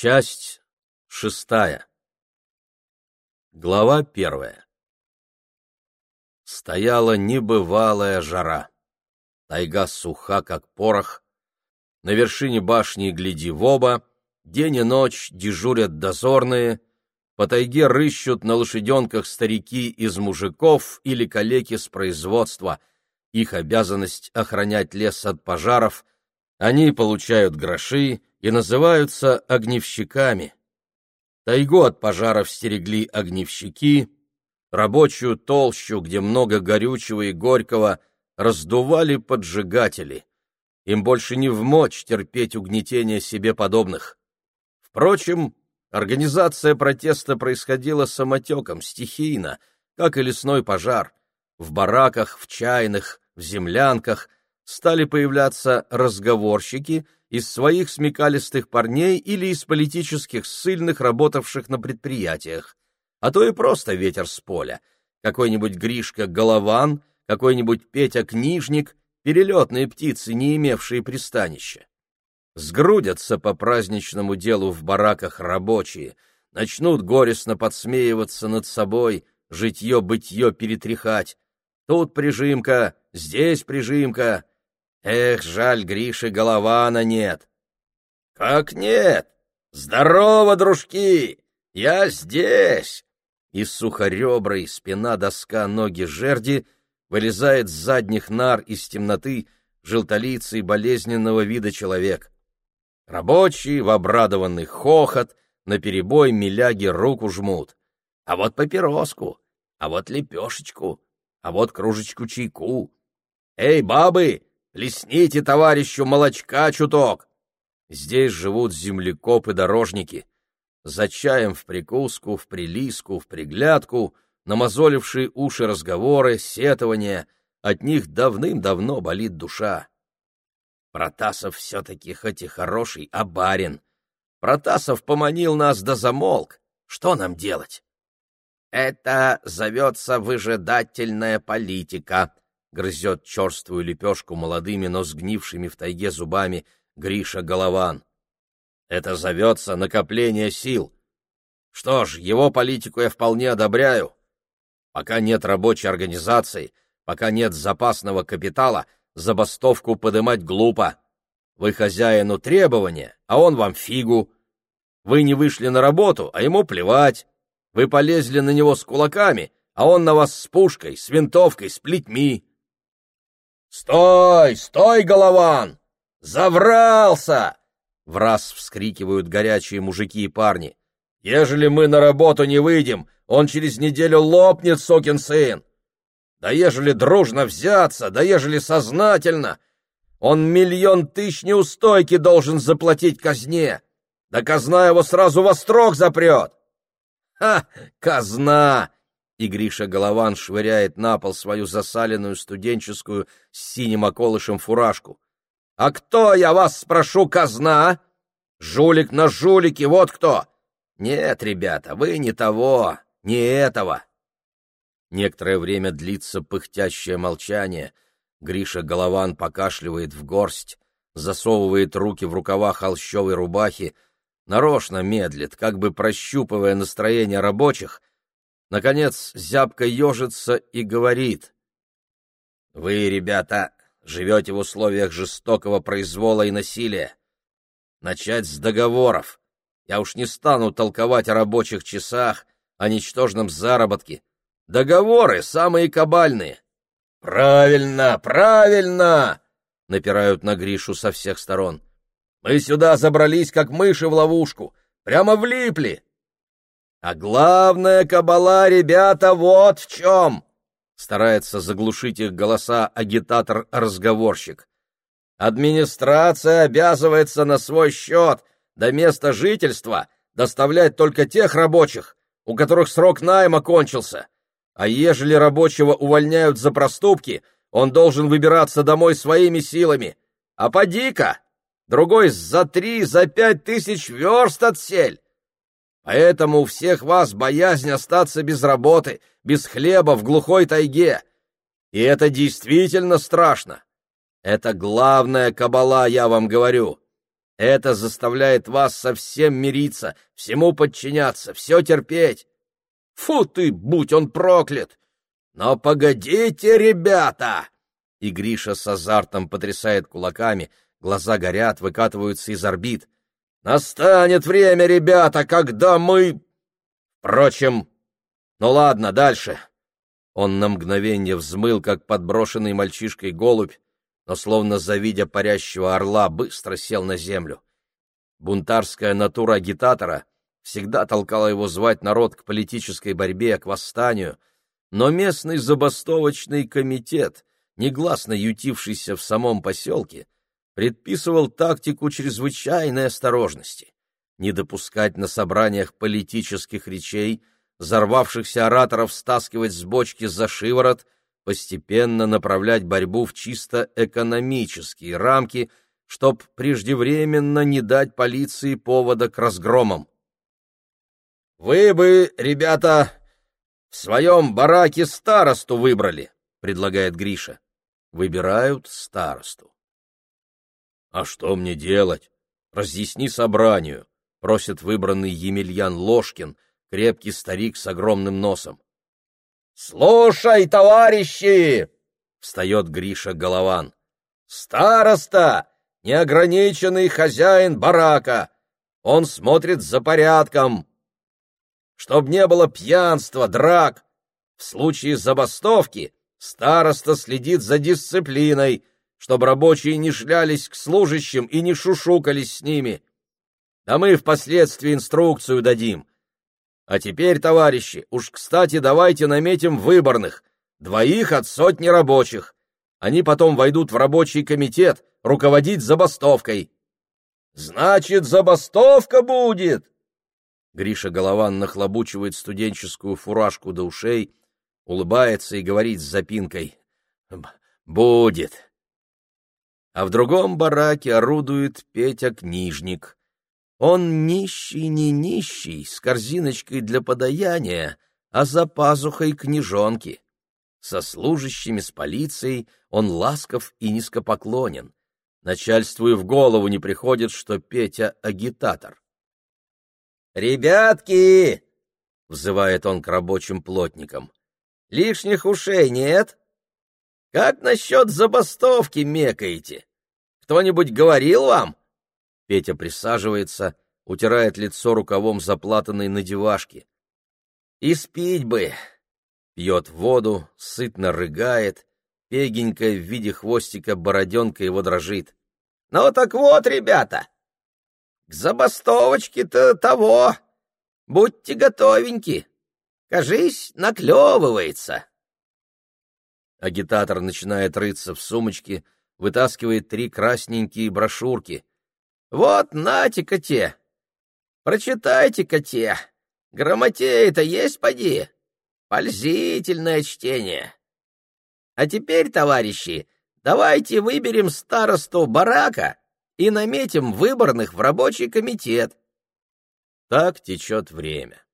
Часть шестая. Глава первая. Стояла небывалая жара. Тайга суха, как порох. На вершине башни гляди в оба, день и ночь дежурят дозорные, по тайге рыщут на лошаденках старики из мужиков или калеки с производства. Их обязанность охранять лес от пожаров. Они получают гроши и называются огневщиками. Тайгу от пожаров стерегли огневщики, рабочую толщу, где много горючего и горького, раздували поджигатели. Им больше не вмочь терпеть угнетение себе подобных. Впрочем, Организация протеста происходила самотеком, стихийно, как и лесной пожар. В бараках, в чайных, в землянках стали появляться разговорщики из своих смекалистых парней или из политических ссыльных, работавших на предприятиях. А то и просто ветер с поля. Какой-нибудь Гришка Голован, какой-нибудь Петя Книжник, перелетные птицы, не имевшие пристанища. Сгрудятся по праздничному делу в бараках рабочие, начнут горестно подсмеиваться над собой, житье-бытье перетряхать. Тут прижимка, здесь прижимка. Эх, жаль, Гриши Голована нет. Как нет? Здорово, дружки! Я здесь! Из сухореброй, спина, доска, ноги, жерди вылезает с задних нар из темноты желтолицый болезненного вида человек. Рабочие в обрадованный хохот, наперебой миляги руку жмут. А вот папироску, а вот лепешечку, а вот кружечку чайку. Эй, бабы, лесните товарищу молочка чуток. Здесь живут землекопы-дорожники. За чаем в прикуску, в прилиску, в приглядку, намазолившие уши разговоры, сетования, от них давным-давно болит душа. Протасов все-таки хоть и хороший, а барин. Протасов поманил нас да замолк. Что нам делать? Это зовется выжидательная политика, грызет черствую лепешку молодыми, но сгнившими в тайге зубами Гриша Голован. Это зовется накопление сил. Что ж, его политику я вполне одобряю. Пока нет рабочей организации, пока нет запасного капитала — забастовку подымать глупо. Вы хозяину требования, а он вам фигу. Вы не вышли на работу, а ему плевать. Вы полезли на него с кулаками, а он на вас с пушкой, с винтовкой, с плетьми. «Стой, стой, голован! Заврался!» В раз вскрикивают горячие мужики и парни. «Ежели мы на работу не выйдем, он через неделю лопнет, сокин сын! Да ежели дружно взяться, да ежели сознательно, он миллион тысяч неустойки должен заплатить казне. Да казна его сразу во строк запрет. Ха, казна! И Гриша Голован швыряет на пол свою засаленную студенческую с синим околышем фуражку. А кто, я вас спрошу, казна? Жулик на жулике, вот кто! Нет, ребята, вы не того, не этого. Некоторое время длится пыхтящее молчание. Гриша Голован покашливает в горсть, засовывает руки в рукава холщовой рубахи, нарочно медлит, как бы прощупывая настроение рабочих. Наконец зябко ежится и говорит. «Вы, ребята, живете в условиях жестокого произвола и насилия. Начать с договоров. Я уж не стану толковать о рабочих часах, о ничтожном заработке. Договоры самые кабальные. Правильно, правильно, напирают на Гришу со всех сторон. Мы сюда забрались как мыши в ловушку, прямо влипли. А главное, кабала, ребята, вот в чем! Старается заглушить их голоса агитатор-разговорщик. Администрация обязывается на свой счет до места жительства доставлять только тех рабочих, у которых срок найма кончился, а ежели рабочего увольняют за проступки, он должен выбираться домой своими силами. А поди-ка, другой за три, за пять тысяч верст отсель. Поэтому у всех вас боязнь остаться без работы, без хлеба в глухой тайге. И это действительно страшно. Это главная кабала, я вам говорю. Это заставляет вас совсем мириться, всему подчиняться, все терпеть. Фу ты, будь он проклят! Но погодите, ребята!» И Гриша с азартом потрясает кулаками, глаза горят, выкатываются из орбит. «Настанет время, ребята, когда мы...» Впрочем, ну ладно, дальше. Он на мгновение взмыл, как подброшенный мальчишкой голубь, но, словно завидя парящего орла, быстро сел на землю. Бунтарская натура агитатора всегда толкала его звать народ к политической борьбе, к восстанию, но местный забастовочный комитет, негласно ютившийся в самом поселке, предписывал тактику чрезвычайной осторожности не допускать на собраниях политических речей, взорвавшихся ораторов стаскивать с бочки за шиворот — постепенно направлять борьбу в чисто экономические рамки, чтоб преждевременно не дать полиции повода к разгромам. «Вы бы, ребята, в своем бараке старосту выбрали», — предлагает Гриша. Выбирают старосту. «А что мне делать? Разъясни собранию», — просит выбранный Емельян Ложкин, крепкий старик с огромным носом. «Слушай, товарищи!» — встает Гриша Голован. «Староста — неограниченный хозяин барака. Он смотрит за порядком. Чтоб не было пьянства, драк. В случае забастовки староста следит за дисциплиной, чтобы рабочие не шлялись к служащим и не шушукались с ними. Да мы впоследствии инструкцию дадим. А теперь, товарищи, уж, кстати, давайте наметим выборных, двоих от сотни рабочих. Они потом войдут в рабочий комитет руководить забастовкой. Значит, забастовка будет! Гриша Голован нахлобучивает студенческую фуражку до ушей, улыбается и говорит с запинкой. «Будет». А в другом бараке орудует Петя-книжник. Он нищий не нищий, с корзиночкой для подаяния, а за пазухой книжонки. Со служащими, с полицией он ласков и низкопоклонен. Начальству и в голову не приходит, что Петя — агитатор. «Ребятки!» — взывает он к рабочим плотникам. «Лишних ушей нет? Как насчет забастовки мекаете? Кто-нибудь говорил вам?» Петя присаживается, утирает лицо рукавом заплатанной надевашки. И спить бы. Пьет воду, сытно рыгает, пегенькая в виде хвостика бороденка его дрожит. Ну так вот, ребята, к забастовочке-то того. Будьте готовеньки. Кажись, наклевывается. Агитатор начинает рыться в сумочке, вытаскивает три красненькие брошюрки. Вот нате-ка те. Прочитайте-ка те. Грамотея-то есть поди. Пользительное чтение. А теперь, товарищи, давайте выберем старосту барака и наметим выборных в рабочий комитет. Так течет время.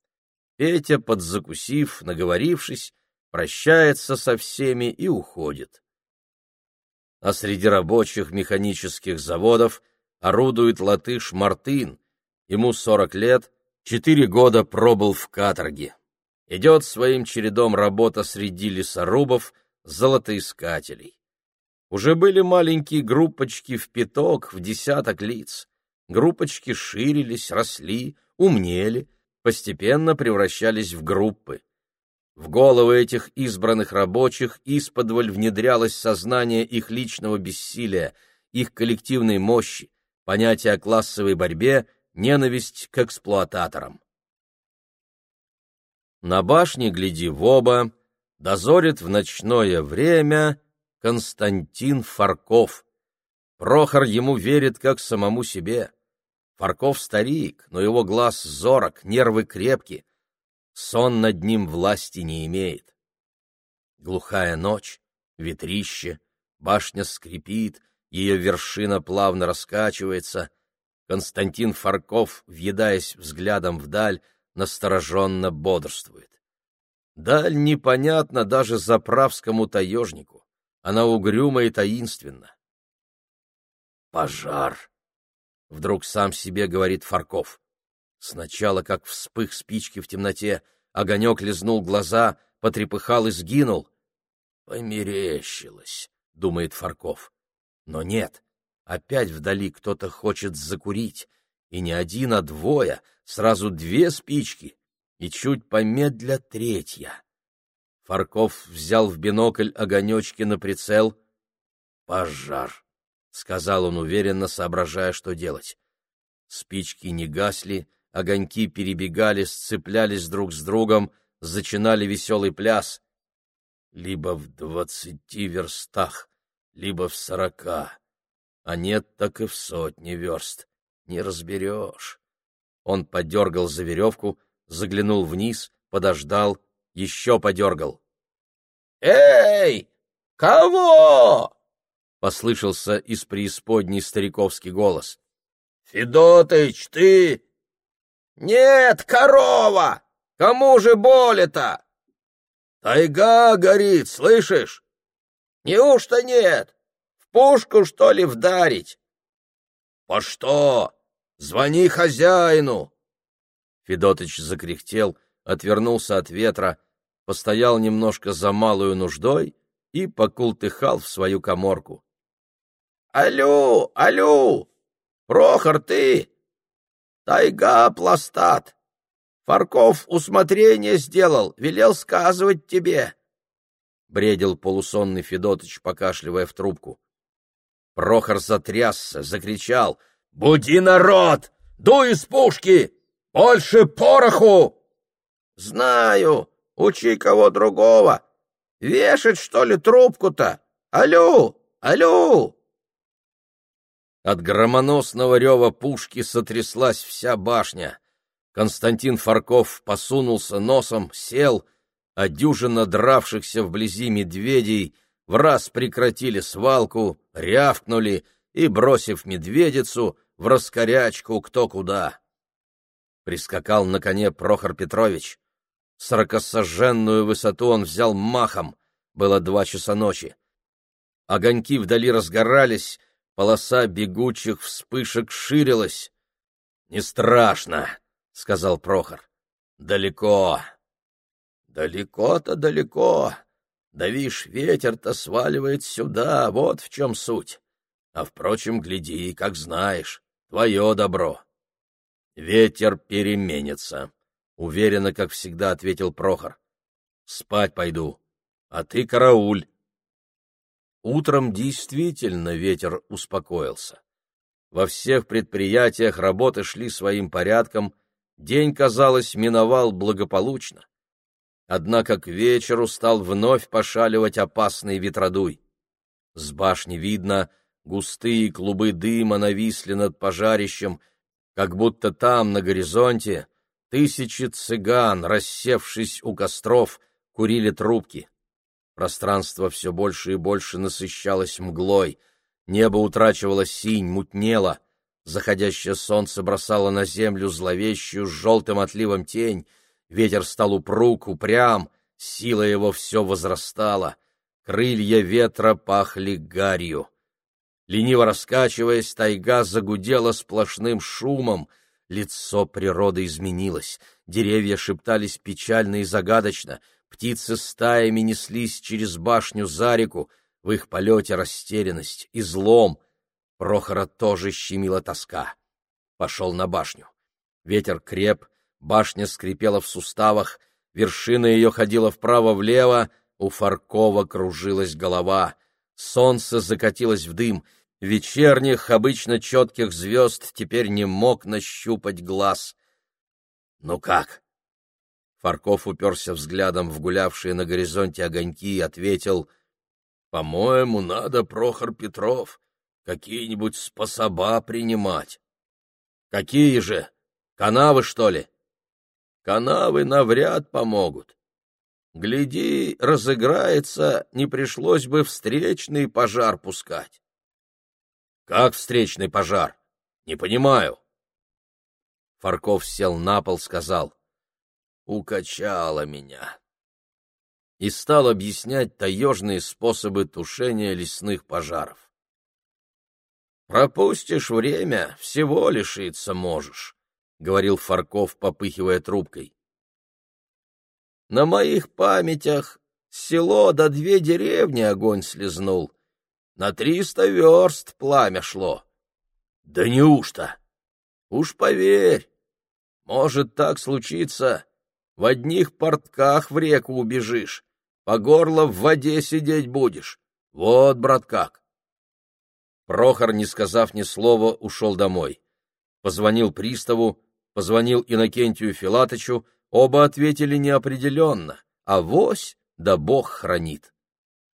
Петя, подзакусив, наговорившись, прощается со всеми и уходит. А среди рабочих механических заводов — орудует латыш Мартын. Ему сорок лет, четыре года пробыл в каторге. Идет своим чередом работа среди лесорубов, золотоискателей. Уже были маленькие группочки в пяток, в десяток лиц. Группочки ширились, росли, умнели, постепенно превращались в группы. В головы этих избранных рабочих исподволь внедрялось сознание их личного бессилия, их коллективной мощи, понятие о классовой борьбе, ненависть к эксплуататорам. На башне гляди в оба, дозорит в ночное время Константин Фарков. Прохор ему верит как самому себе. Фарков старик, но его глаз зорок, нервы крепки. Сон над ним власти не имеет. Глухая ночь, ветрище, башня скрипит, ее вершина плавно раскачивается. Константин Фарков, въедаясь взглядом вдаль, настороженно бодрствует. Даль непонятна даже заправскому таежнику. Она угрюма и таинственна. Пожар! — вдруг сам себе говорит Фарков. Сначала, как вспых спички в темноте, огонек лизнул глаза, потрепыхал и сгинул. «Померещилось», — думает Фарков. Но нет, опять вдали кто-то хочет закурить, и не один, а двое, сразу две спички, и чуть помедля третья. Фарков взял в бинокль огонечки на прицел. «Пожар», — сказал он уверенно, соображая, что делать. Спички не гасли, огоньки перебегали, сцеплялись друг с другом, зачинали веселый пляс. Либо в двадцати верстах, либо в сорока, а нет, так и в сотни верст. Не разберешь. Он подергал за веревку, заглянул вниз, подождал, еще подергал. «Эй, кого?» — послышался из преисподней стариковский голос. «Федотыч, ты?» «Нет, корова! Кому же боли-то?» «Тайга горит, слышишь?» «Неужто нет? В пушку, что ли, вдарить?» «По что? Звони хозяину!» Федотыч закряхтел, отвернулся от ветра, постоял немножко за малую нуждой и покултыхал в свою коморку. «Алло, алло! Прохор, ты! Тайга пластат! Фарков усмотрение сделал, велел сказывать тебе!» Бредил полусонный Федотыч, покашливая в трубку. Прохор затрясся, закричал. «Буди народ! Дуй из пушки! Больше пороху!» «Знаю! Учи кого другого! Вешать, что ли, трубку-то? Алло! Алло!» От громоносного рева пушки сотряслась вся башня. Константин Фарков посунулся носом, сел, а дюжина дравшихся вблизи медведей в раз прекратили свалку, рявкнули и, бросив медведицу, в раскорячку кто куда. Прискакал на коне Прохор Петрович. Сорокосожженную высоту он взял махом, было два часа ночи. Огоньки вдали разгорались, полоса бегучих вспышек ширилась. — Не страшно, — сказал Прохор. — Далеко. — Далеко-то далеко. Да вишь, ветер-то сваливает сюда, вот в чем суть. А, впрочем, гляди, как знаешь, твое добро. Ветер переменится, — уверенно, как всегда, ответил Прохор. Спать пойду, а ты карауль. Утром действительно ветер успокоился. Во всех предприятиях работы шли своим порядком, день, казалось, миновал благополучно. Однако к вечеру стал вновь пошаливать опасный ветродуй. С башни видно, густые клубы дыма нависли над пожарищем, как будто там, на горизонте, тысячи цыган, рассевшись у костров, курили трубки. Пространство все больше и больше насыщалось мглой, небо утрачивало синь, мутнело, заходящее солнце бросало на землю зловещую с желтым отливом тень, Ветер стал упруг, упрям, сила его все возрастала. Крылья ветра пахли гарью. Лениво раскачиваясь, тайга загудела сплошным шумом. Лицо природы изменилось. Деревья шептались печально и загадочно. Птицы стаями неслись через башню за реку. В их полете растерянность злом. Прохора тоже щемила тоска. Пошел на башню. Ветер креп, Башня скрипела в суставах, вершина ее ходила вправо-влево, у Фаркова кружилась голова. Солнце закатилось в дым, вечерних, обычно четких звезд теперь не мог нащупать глаз. «Ну как?» Фарков уперся взглядом в гулявшие на горизонте огоньки и ответил, «По-моему, надо, Прохор Петров, какие-нибудь способа принимать». «Какие же? Канавы, что ли?» канавы навряд помогут. Гляди, разыграется, не пришлось бы встречный пожар пускать. Как встречный пожар? Не понимаю. Фарков сел на пол, сказал. Укачало меня. И стал объяснять таежные способы тушения лесных пожаров. Пропустишь время, всего лишиться можешь, — говорил Фарков, попыхивая трубкой. На моих памятях село до две деревни огонь слезнул. На триста верст пламя шло. Да неужто? Уж поверь, может так случиться, в одних портках в реку убежишь, по горло в воде сидеть будешь. Вот, брат, как. Прохор, не сказав ни слова, ушел домой. Позвонил приставу, позвонил Иннокентию Филатычу, оба ответили неопределенно, а вось да бог хранит.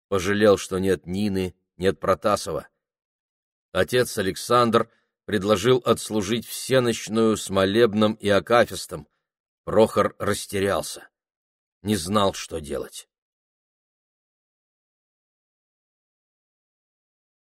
Пожалел, что нет Нины, нет Протасова. Отец Александр предложил отслужить всеночную с молебном и акафистом. Прохор растерялся, не знал, что делать.